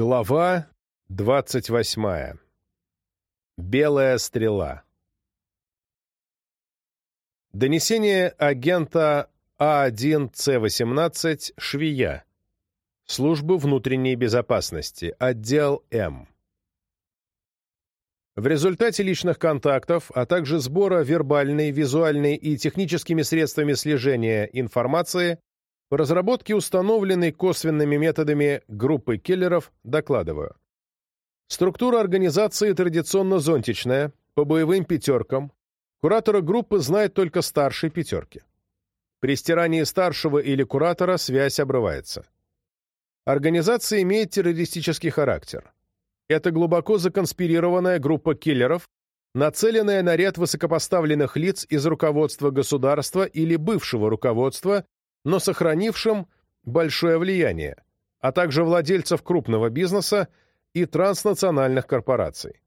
Глава двадцать восьмая. Белая стрела. Донесение агента А1С18 Швия. Службы внутренней безопасности. Отдел М. В результате личных контактов, а также сбора вербальной, визуальной и техническими средствами слежения информации по разработке установленной косвенными методами группы киллеров докладываю. Структура организации традиционно зонтичная, по боевым пятеркам. Куратора группы знает только старшей пятерки. При стирании старшего или куратора связь обрывается. Организация имеет террористический характер. Это глубоко законспирированная группа киллеров, нацеленная на ряд высокопоставленных лиц из руководства государства или бывшего руководства но сохранившим большое влияние, а также владельцев крупного бизнеса и транснациональных корпораций.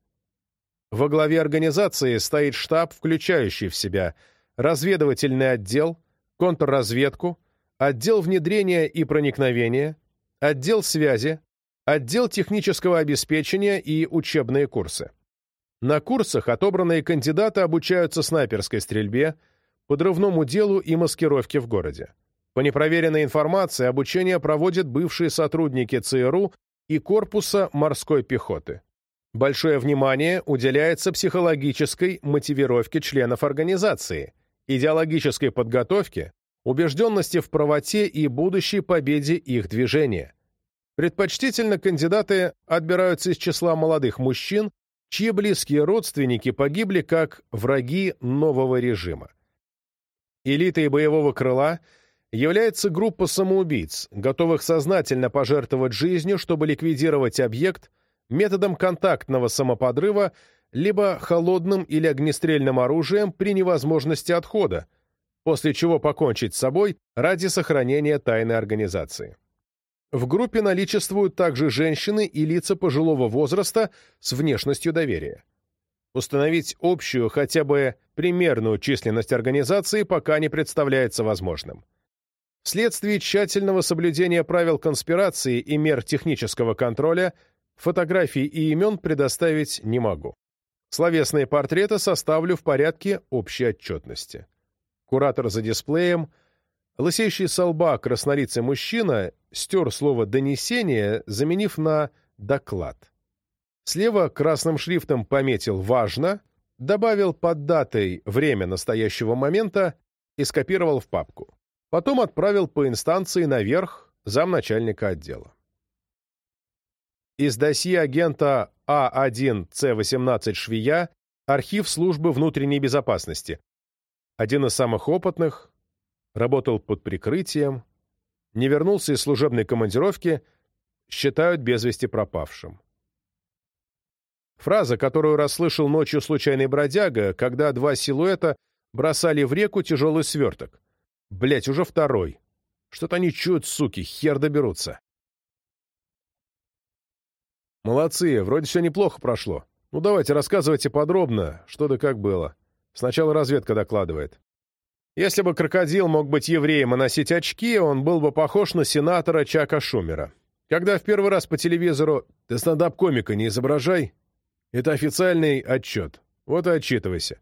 Во главе организации стоит штаб, включающий в себя разведывательный отдел, контрразведку, отдел внедрения и проникновения, отдел связи, отдел технического обеспечения и учебные курсы. На курсах отобранные кандидаты обучаются снайперской стрельбе, подрывному делу и маскировке в городе. По непроверенной информации, обучение проводят бывшие сотрудники ЦРУ и Корпуса морской пехоты. Большое внимание уделяется психологической мотивировке членов организации, идеологической подготовке, убежденности в правоте и будущей победе их движения. Предпочтительно кандидаты отбираются из числа молодых мужчин, чьи близкие родственники погибли как враги нового режима. Элитой боевого крыла – является группа самоубийц, готовых сознательно пожертвовать жизнью, чтобы ликвидировать объект методом контактного самоподрыва либо холодным или огнестрельным оружием при невозможности отхода, после чего покончить с собой ради сохранения тайны организации. В группе наличествуют также женщины и лица пожилого возраста с внешностью доверия. Установить общую, хотя бы примерную численность организации пока не представляется возможным. Вследствие тщательного соблюдения правил конспирации и мер технического контроля фотографий и имен предоставить не могу. Словесные портреты составлю в порядке общей отчетности. Куратор за дисплеем, лысеющий со лба краснолицый мужчина стер слово «донесение», заменив на «доклад». Слева красным шрифтом пометил «важно», добавил под датой время настоящего момента и скопировал в папку. Потом отправил по инстанции наверх замначальника отдела. Из досье агента А1С18 Швия архив службы внутренней безопасности. Один из самых опытных, работал под прикрытием, не вернулся из служебной командировки, считают без вести пропавшим. Фраза, которую расслышал ночью случайный бродяга, когда два силуэта бросали в реку тяжелый сверток. Блять, уже второй. Что-то они чуют, суки, хер доберутся. Молодцы, вроде все неплохо прошло. Ну давайте, рассказывайте подробно, что да как было. Сначала разведка докладывает. Если бы крокодил мог быть евреем и носить очки, он был бы похож на сенатора Чака Шумера. Когда в первый раз по телевизору «Ты стендап-комика не изображай», это официальный отчет. Вот и отчитывайся.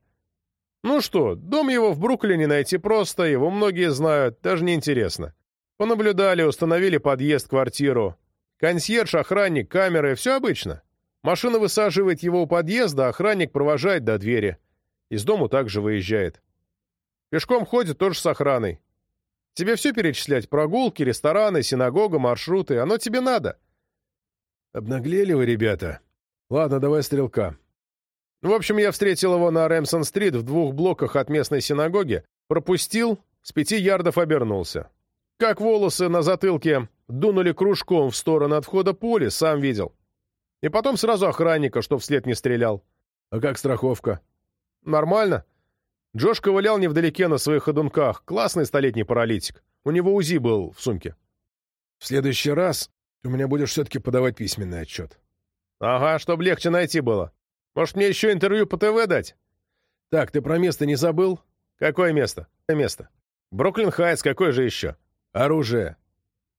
Ну что, дом его в Бруклине найти просто, его многие знают, даже не интересно. Понаблюдали, установили подъезд, квартиру. Консьерж, охранник, камеры, все обычно. Машина высаживает его у подъезда, охранник провожает до двери. Из дому также выезжает. Пешком ходит тоже с охраной. Тебе все перечислять? Прогулки, рестораны, синагога, маршруты. Оно тебе надо. Обнаглели вы, ребята. Ладно, давай стрелка. В общем, я встретил его на Рэмсон-стрит в двух блоках от местной синагоги, пропустил, с пяти ярдов обернулся. Как волосы на затылке дунули кружком в сторону от входа пули, сам видел. И потом сразу охранника, что вслед не стрелял. А как страховка? Нормально. Джош ковылял невдалеке на своих ходунках. Классный столетний паралитик. У него УЗИ был в сумке. В следующий раз у меня будешь все-таки подавать письменный отчет. Ага, чтобы легче найти было. Может, мне еще интервью по ТВ дать? Так, ты про место не забыл? Какое место? Место. Бруклин Хайтс, какое же еще? Оружие.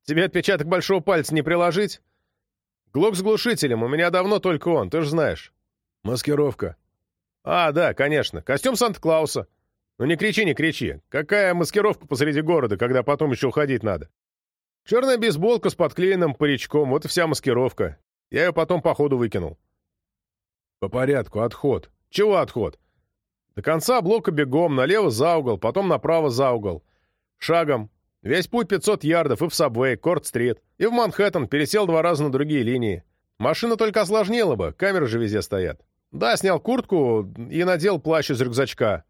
Тебе отпечаток большого пальца не приложить? Глок с глушителем, у меня давно только он, ты же знаешь. Маскировка. А, да, конечно. Костюм Санта-Клауса. Ну не кричи, не кричи. Какая маскировка посреди города, когда потом еще уходить надо? Черная бейсболка с подклеенным паричком, вот и вся маскировка. Я ее потом по ходу выкинул. По порядку, отход. Чего отход? До конца блока бегом, налево за угол, потом направо за угол. Шагом. Весь путь 500 ярдов и в Сабвей, Корт-стрит, и в Манхэттен, пересел два раза на другие линии. Машина только осложнила бы, камеры же везде стоят. Да, снял куртку и надел плащ из рюкзачка.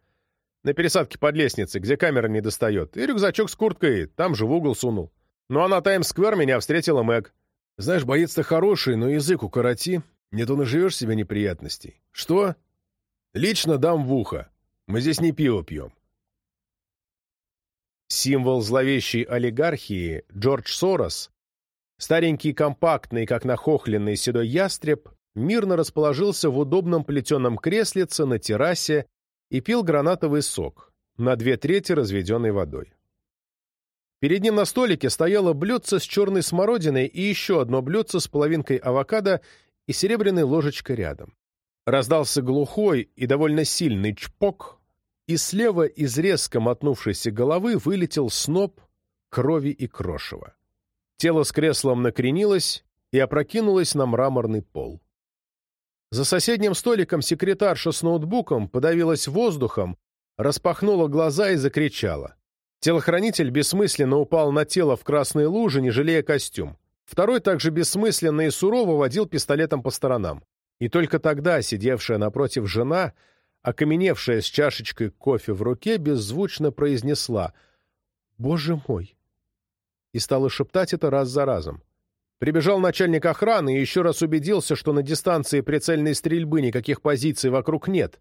На пересадке под лестницей, где камера не достает. И рюкзачок с курткой там же в угол сунул. Ну а на Таймс-сквер меня встретила Мэг. Знаешь, боец-то хороший, но язык укороти. Не то наживешь себе неприятностей. Что? Лично дам в ухо. Мы здесь не пиво пьем. Символ зловещей олигархии Джордж Сорос, старенький компактный, как нахохленный седой ястреб, мирно расположился в удобном плетеном креслице на террасе и пил гранатовый сок, на две трети разведенной водой. Перед ним на столике стояло блюдце с черной смородиной и еще одно блюдце с половинкой авокадо и серебряной ложечкой рядом. Раздался глухой и довольно сильный чпок, и слева из резко мотнувшейся головы вылетел сноп крови и крошева. Тело с креслом накренилось и опрокинулось на мраморный пол. За соседним столиком секретарша с ноутбуком подавилась воздухом, распахнула глаза и закричала. Телохранитель бессмысленно упал на тело в красной луже, не жалея костюм. Второй также бессмысленно и сурово водил пистолетом по сторонам. И только тогда сидевшая напротив жена — окаменевшая с чашечкой кофе в руке, беззвучно произнесла «Боже мой!» и стала шептать это раз за разом. Прибежал начальник охраны и еще раз убедился, что на дистанции прицельной стрельбы никаких позиций вокруг нет.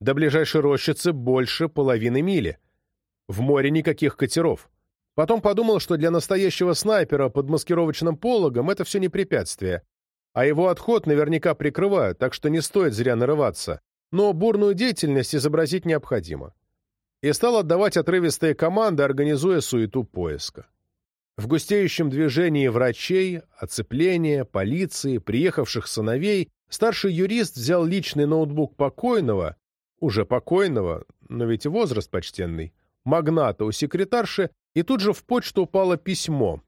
До ближайшей рощицы больше половины мили. В море никаких катеров. Потом подумал, что для настоящего снайпера под маскировочным пологом это все не препятствие, а его отход наверняка прикрывают, так что не стоит зря нарываться но бурную деятельность изобразить необходимо. И стал отдавать отрывистые команды, организуя суету поиска. В густеющем движении врачей, оцепления, полиции, приехавших сыновей, старший юрист взял личный ноутбук покойного, уже покойного, но ведь возраст почтенный, магната у секретарши, и тут же в почту упало письмо.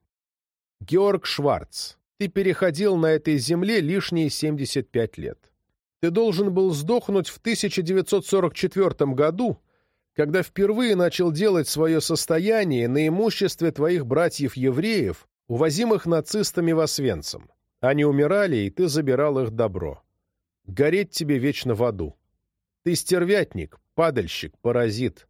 «Георг Шварц, ты переходил на этой земле лишние 75 лет. Ты должен был сдохнуть в 1944 году, когда впервые начал делать свое состояние на имуществе твоих братьев-евреев, увозимых нацистами в Освенцим. Они умирали, и ты забирал их добро. Гореть тебе вечно в аду. Ты стервятник, падальщик, паразит.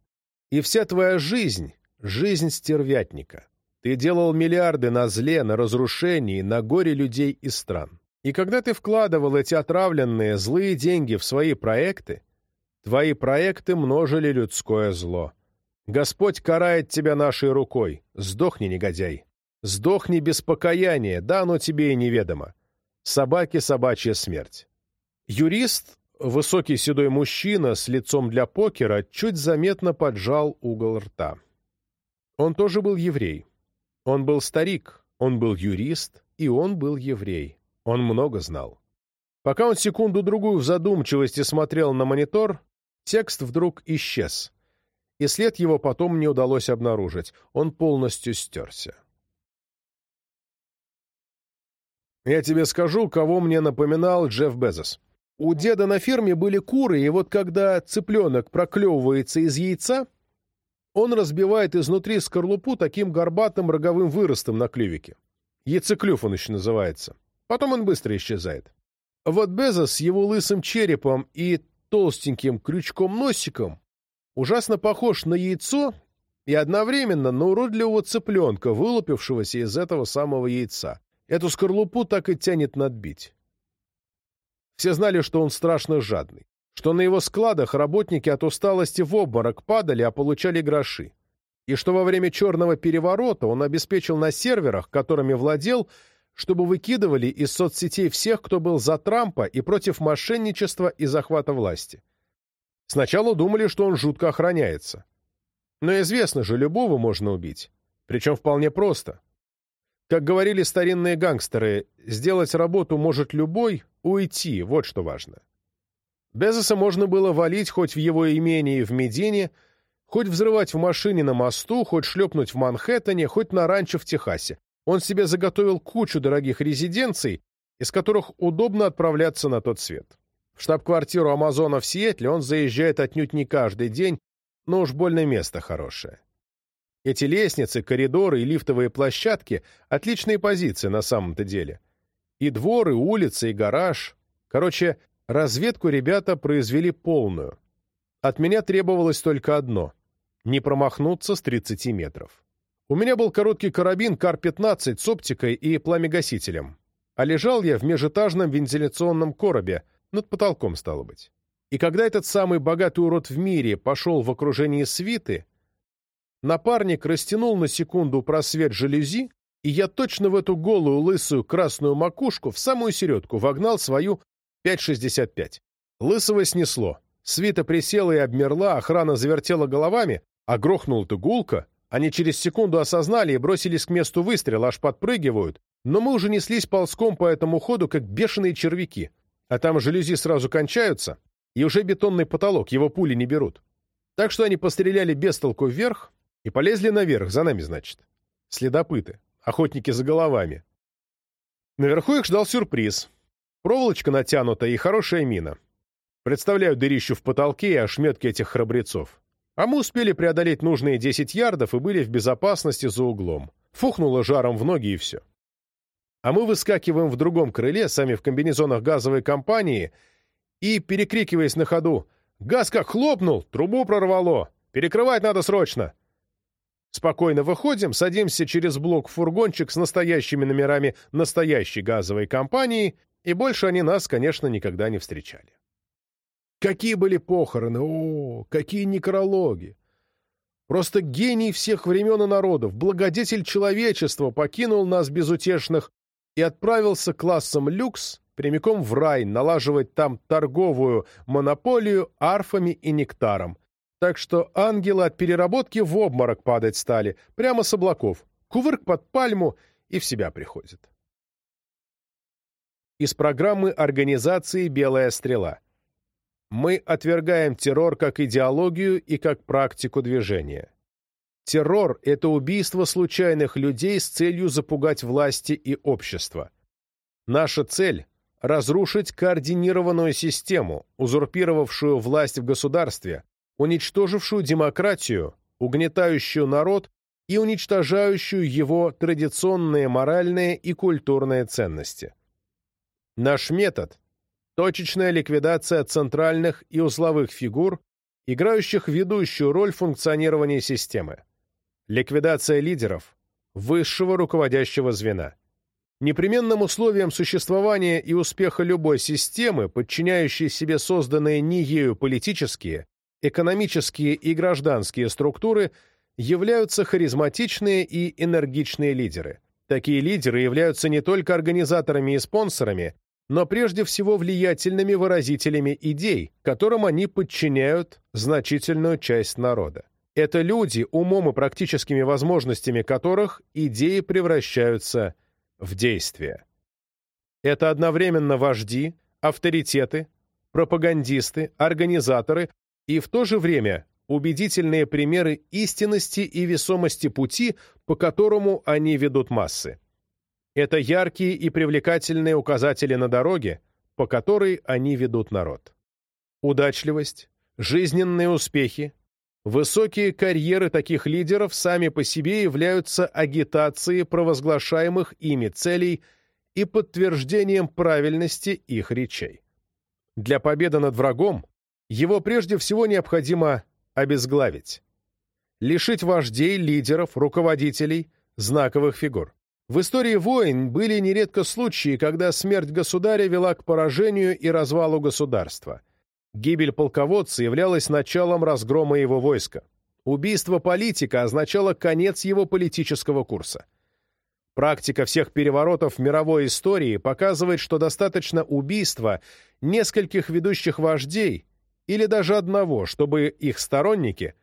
И вся твоя жизнь — жизнь стервятника. Ты делал миллиарды на зле, на разрушении, на горе людей и стран. И когда ты вкладывал эти отравленные злые деньги в свои проекты, твои проекты множили людское зло. Господь карает тебя нашей рукой. Сдохни, негодяй. Сдохни без покаяния, да оно тебе и неведомо. Собаке собачья смерть. Юрист, высокий седой мужчина с лицом для покера, чуть заметно поджал угол рта. Он тоже был еврей. Он был старик, он был юрист, и он был еврей. Он много знал. Пока он секунду-другую в задумчивости смотрел на монитор, текст вдруг исчез, и след его потом не удалось обнаружить. Он полностью стерся. Я тебе скажу, кого мне напоминал Джефф Безос. У деда на ферме были куры, и вот когда цыпленок проклевывается из яйца, он разбивает изнутри скорлупу таким горбатым роговым выростом на клювике. Яйцеклюв он еще называется. Потом он быстро исчезает. Вот Безос с его лысым черепом и толстеньким крючком-носиком ужасно похож на яйцо и одновременно на уродливого цыпленка, вылупившегося из этого самого яйца. Эту скорлупу так и тянет надбить. Все знали, что он страшно жадный, что на его складах работники от усталости в обморок падали, а получали гроши, и что во время черного переворота он обеспечил на серверах, которыми владел, чтобы выкидывали из соцсетей всех, кто был за Трампа и против мошенничества и захвата власти. Сначала думали, что он жутко охраняется. Но известно же, любого можно убить. Причем вполне просто. Как говорили старинные гангстеры, сделать работу может любой, уйти, вот что важно. Безоса можно было валить хоть в его имении в Медине, хоть взрывать в машине на мосту, хоть шлепнуть в Манхэттене, хоть на ранчо в Техасе. Он себе заготовил кучу дорогих резиденций, из которых удобно отправляться на тот свет. В штаб-квартиру Амазона в Сиэтле он заезжает отнюдь не каждый день, но уж больное место хорошее. Эти лестницы, коридоры и лифтовые площадки — отличные позиции на самом-то деле. И двор, и улица, и гараж. Короче, разведку ребята произвели полную. От меня требовалось только одно — не промахнуться с 30 метров. У меня был короткий карабин КАР-15 с оптикой и пламегасителем, а лежал я в межэтажном вентиляционном коробе, над потолком, стало быть. И когда этот самый богатый урод в мире пошел в окружении свиты, напарник растянул на секунду просвет жалюзи, и я точно в эту голую, лысую, красную макушку в самую середку вогнал свою 5,65. Лысого снесло. Свита присела и обмерла, охрана завертела головами, а грохнула-то гулко. Они через секунду осознали и бросились к месту выстрела, аж подпрыгивают, но мы уже неслись ползком по этому ходу, как бешеные червяки. А там жалюзи сразу кончаются, и уже бетонный потолок, его пули не берут. Так что они постреляли без толку вверх и полезли наверх, за нами, значит. Следопыты, охотники за головами. Наверху их ждал сюрприз. Проволочка натянута и хорошая мина. Представляю дырищу в потолке и ошметки этих храбрецов. А мы успели преодолеть нужные 10 ярдов и были в безопасности за углом. Фухнуло жаром в ноги и все. А мы выскакиваем в другом крыле, сами в комбинезонах газовой компании, и, перекрикиваясь на ходу, «Газ как хлопнул! Трубу прорвало! Перекрывать надо срочно!» Спокойно выходим, садимся через блок в фургончик с настоящими номерами настоящей газовой компании, и больше они нас, конечно, никогда не встречали. Какие были похороны! О, какие некрологи! Просто гений всех времен и народов, благодетель человечества покинул нас безутешных и отправился классом люкс прямиком в рай налаживать там торговую монополию арфами и нектаром. Так что ангелы от переработки в обморок падать стали, прямо с облаков, кувырк под пальму и в себя приходит. Из программы организации «Белая стрела» Мы отвергаем террор как идеологию и как практику движения. Террор — это убийство случайных людей с целью запугать власти и общество. Наша цель — разрушить координированную систему, узурпировавшую власть в государстве, уничтожившую демократию, угнетающую народ и уничтожающую его традиционные моральные и культурные ценности. Наш метод точечная ликвидация центральных и узловых фигур, играющих ведущую роль в функционировании системы. Ликвидация лидеров, высшего руководящего звена. Непременным условием существования и успеха любой системы, подчиняющей себе созданные не ею политические, экономические и гражданские структуры, являются харизматичные и энергичные лидеры. Такие лидеры являются не только организаторами и спонсорами, но прежде всего влиятельными выразителями идей, которым они подчиняют значительную часть народа. Это люди, умом и практическими возможностями которых идеи превращаются в действия. Это одновременно вожди, авторитеты, пропагандисты, организаторы и в то же время убедительные примеры истинности и весомости пути, по которому они ведут массы. Это яркие и привлекательные указатели на дороге, по которой они ведут народ. Удачливость, жизненные успехи, высокие карьеры таких лидеров сами по себе являются агитацией провозглашаемых ими целей и подтверждением правильности их речей. Для победы над врагом его прежде всего необходимо обезглавить, лишить вождей, лидеров, руководителей, знаковых фигур. В истории войн были нередко случаи, когда смерть государя вела к поражению и развалу государства. Гибель полководца являлась началом разгрома его войска. Убийство политика означало конец его политического курса. Практика всех переворотов в мировой истории показывает, что достаточно убийства нескольких ведущих вождей или даже одного, чтобы их сторонники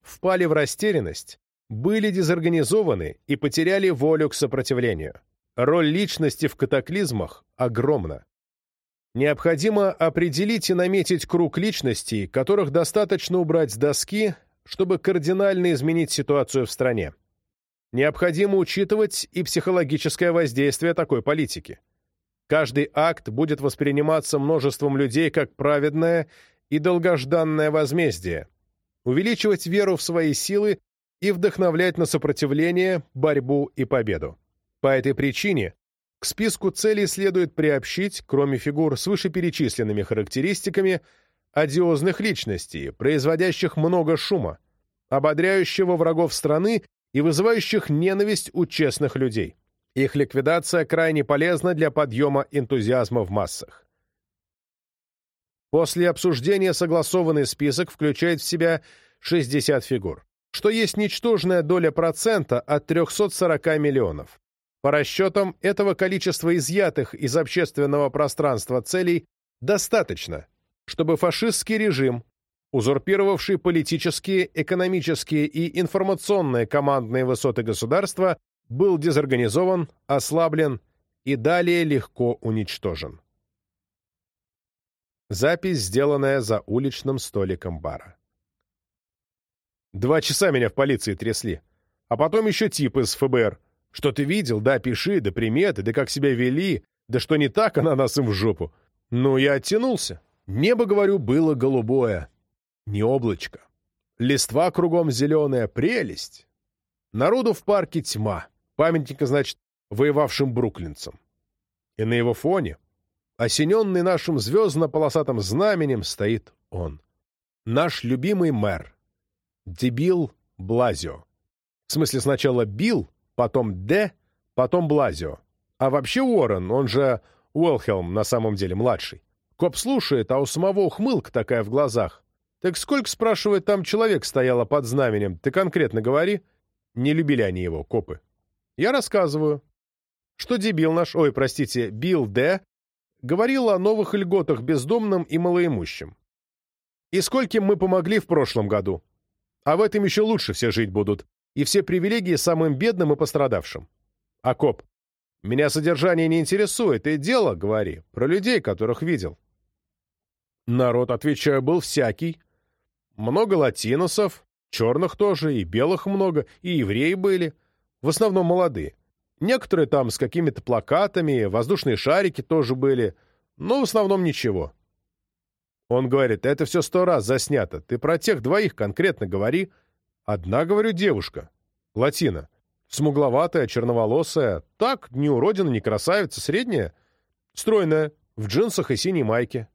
впали в растерянность, были дезорганизованы и потеряли волю к сопротивлению. Роль личности в катаклизмах огромна. Необходимо определить и наметить круг личностей, которых достаточно убрать с доски, чтобы кардинально изменить ситуацию в стране. Необходимо учитывать и психологическое воздействие такой политики. Каждый акт будет восприниматься множеством людей как праведное и долгожданное возмездие, увеличивать веру в свои силы и вдохновлять на сопротивление, борьбу и победу. По этой причине к списку целей следует приобщить, кроме фигур с вышеперечисленными характеристиками, одиозных личностей, производящих много шума, ободряющего врагов страны и вызывающих ненависть у честных людей. Их ликвидация крайне полезна для подъема энтузиазма в массах. После обсуждения согласованный список включает в себя 60 фигур, что есть ничтожная доля процента от 340 миллионов. По расчетам, этого количества изъятых из общественного пространства целей достаточно, чтобы фашистский режим, узурпировавший политические, экономические и информационные командные высоты государства, был дезорганизован, ослаблен и далее легко уничтожен. Запись, сделанная за уличным столиком бара. Два часа меня в полиции трясли. А потом еще тип из ФБР. Что ты видел? Да, пиши, да приметы, да как себя вели, да что не так, она нас им в жопу. Ну, я оттянулся. Небо, говорю, было голубое. Не облачко. Листва кругом зеленая, прелесть. Народу в парке тьма. Памятника, значит, воевавшим бруклинцам. И на его фоне осененный нашим звездно-полосатым знаменем, стоит он. Наш любимый мэр. Дебил Блазио. В смысле, сначала Билл, потом Д, потом Блазио. А вообще Уоррен, он же Уэлхелм на самом деле младший. Коп слушает, а у самого ухмылка такая в глазах. Так сколько, спрашивает, там человек стояло под знаменем? Ты конкретно говори. Не любили они его, копы. Я рассказываю. Что дебил наш, ой, простите, Билл Д говорил о новых льготах бездомным и малоимущим. И скольким мы помогли в прошлом году. А в этом еще лучше все жить будут. И все привилегии самым бедным и пострадавшим. А коп, меня содержание не интересует, и дело, говори, про людей, которых видел. Народ, отвечаю, был всякий. Много латиносов, черных тоже, и белых много, и евреи были. В основном молодые. Некоторые там с какими-то плакатами, воздушные шарики тоже были, но в основном ничего. Он говорит, это все сто раз заснято, ты про тех двоих конкретно говори. Одна, говорю, девушка, латина, смугловатая, черноволосая, так, не уродина, не красавица, средняя, стройная, в джинсах и синей майке.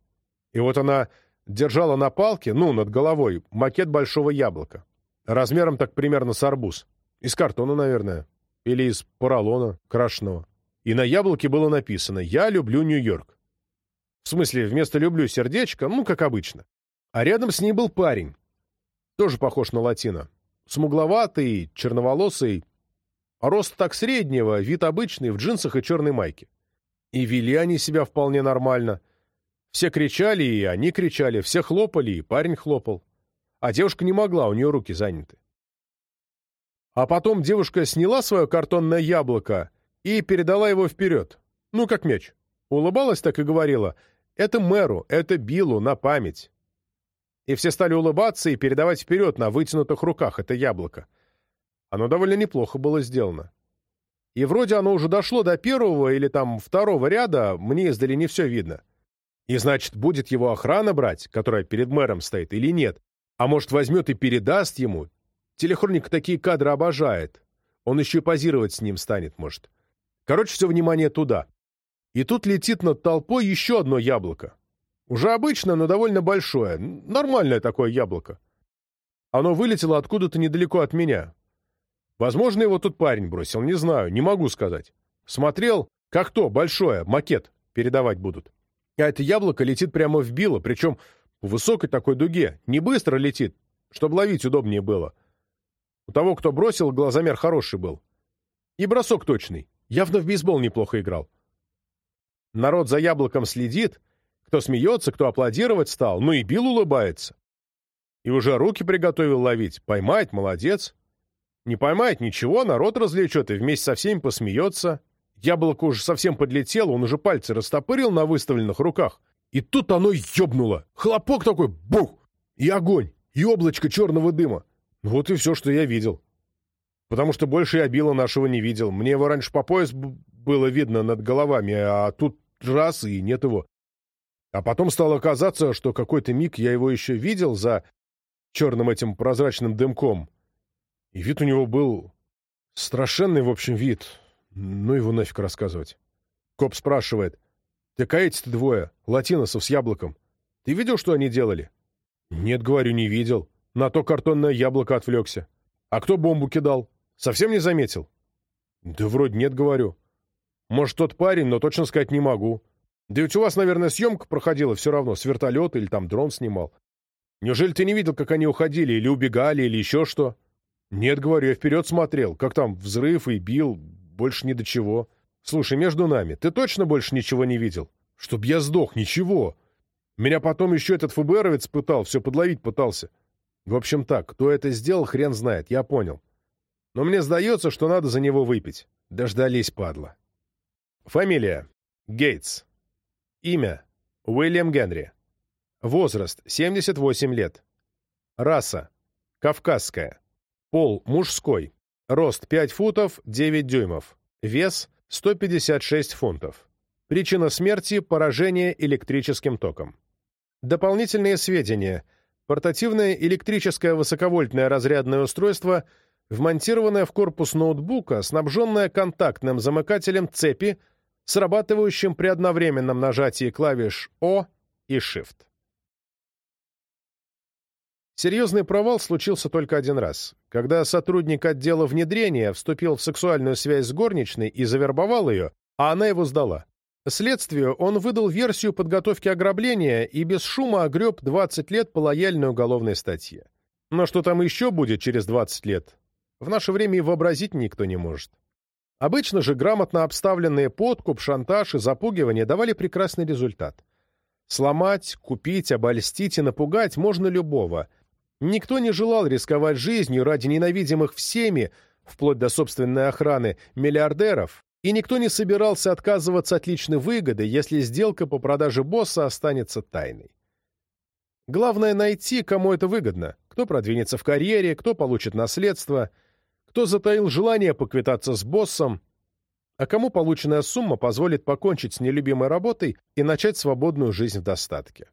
И вот она держала на палке, ну, над головой, макет большого яблока. Размером так примерно с арбуз. Из картона, наверное или из поролона крашеного. И на яблоке было написано «Я люблю Нью-Йорк». В смысле, вместо «люблю» сердечко, ну, как обычно. А рядом с ней был парень. Тоже похож на латина. Смугловатый, черноволосый. Рост так среднего, вид обычный, в джинсах и черной майке. И вели они себя вполне нормально. Все кричали, и они кричали, все хлопали, и парень хлопал. А девушка не могла, у нее руки заняты. А потом девушка сняла свое картонное яблоко и передала его вперед. Ну, как мяч. Улыбалась так и говорила. Это мэру, это Биллу, на память. И все стали улыбаться и передавать вперед на вытянутых руках это яблоко. Оно довольно неплохо было сделано. И вроде оно уже дошло до первого или там второго ряда, мне издали не все видно. И значит, будет его охрана брать, которая перед мэром стоит, или нет? А может, возьмет и передаст ему, Телехроник такие кадры обожает. Он еще и позировать с ним станет, может. Короче, все внимание туда. И тут летит над толпой еще одно яблоко. Уже обычное, но довольно большое. Нормальное такое яблоко. Оно вылетело откуда-то недалеко от меня. Возможно, его тут парень бросил, не знаю, не могу сказать. Смотрел, как то, большое, макет передавать будут. А это яблоко летит прямо в било, причем в высокой такой дуге. Не быстро летит, чтобы ловить удобнее было. У того, кто бросил, глазомер хороший был. И бросок точный. Явно в бейсбол неплохо играл. Народ за яблоком следит. Кто смеется, кто аплодировать стал. Ну и Билл улыбается. И уже руки приготовил ловить. Поймать, молодец. Не поймает ничего, народ развлечет и вместе со всеми посмеется. Яблоко уже совсем подлетело, он уже пальцы растопырил на выставленных руках. И тут оно ёбнуло. Хлопок такой, бух! И огонь, и облачко черного дыма. Вот и все, что я видел. Потому что больше я Билла нашего не видел. Мне его раньше по пояс было видно над головами, а тут раз и нет его. А потом стало казаться, что какой-то миг я его еще видел за черным этим прозрачным дымком. И вид у него был страшенный, в общем, вид. Ну его нафиг рассказывать. Коп спрашивает. «Так а эти-то двое, латиносов с яблоком, ты видел, что они делали?» «Нет, говорю, не видел. На то картонное яблоко отвлекся. А кто бомбу кидал? Совсем не заметил?» «Да вроде нет, говорю. Может, тот парень, но точно сказать не могу. Да ведь у вас, наверное, съемка проходила все равно, с вертолета или там дрон снимал. Неужели ты не видел, как они уходили, или убегали, или еще что?» «Нет, говорю, я вперед смотрел, как там взрыв и бил, больше ни до чего. Слушай, между нами, ты точно больше ничего не видел? Чтоб я сдох, ничего. Меня потом еще этот ФБРовец пытал, все подловить пытался. В общем так, кто это сделал, хрен знает, я понял. Но мне сдается, что надо за него выпить. Дождались, падла. Фамилия. Гейтс. Имя. Уильям Генри. Возраст. 78 лет. Раса. Кавказская. Пол мужской. Рост 5 футов 9 дюймов. Вес 156 фунтов. Причина смерти – поражение электрическим током. Дополнительные сведения. Портативное электрическое высоковольтное разрядное устройство, вмонтированное в корпус ноутбука, снабженное контактным замыкателем цепи, срабатывающим при одновременном нажатии клавиш «О» и «Shift». Серьезный провал случился только один раз, когда сотрудник отдела внедрения вступил в сексуальную связь с горничной и завербовал ее, а она его сдала. Следствию он выдал версию подготовки ограбления и без шума огреб 20 лет по лояльной уголовной статье. Но что там еще будет через 20 лет, в наше время и вообразить никто не может. Обычно же грамотно обставленные подкуп, шантаж и запугивание давали прекрасный результат. Сломать, купить, обольстить и напугать можно любого – Никто не желал рисковать жизнью ради ненавидимых всеми, вплоть до собственной охраны, миллиардеров, и никто не собирался отказываться от личной выгоды, если сделка по продаже босса останется тайной. Главное найти, кому это выгодно, кто продвинется в карьере, кто получит наследство, кто затаил желание поквитаться с боссом, а кому полученная сумма позволит покончить с нелюбимой работой и начать свободную жизнь в достатке.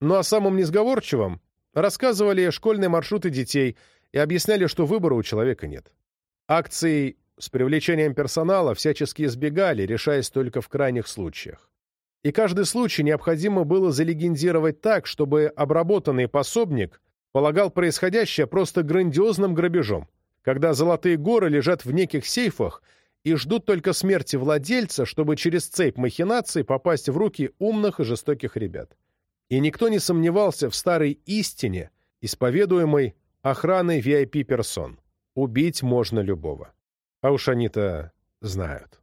Ну а самым несговорчивым Рассказывали школьные маршруты детей и объясняли, что выбора у человека нет. Акции с привлечением персонала всячески избегали, решаясь только в крайних случаях. И каждый случай необходимо было залегендировать так, чтобы обработанный пособник полагал происходящее просто грандиозным грабежом, когда золотые горы лежат в неких сейфах и ждут только смерти владельца, чтобы через цепь махинаций попасть в руки умных и жестоких ребят и никто не сомневался в старой истине, исповедуемой охраной VIP-персон. Убить можно любого. А уж они-то знают.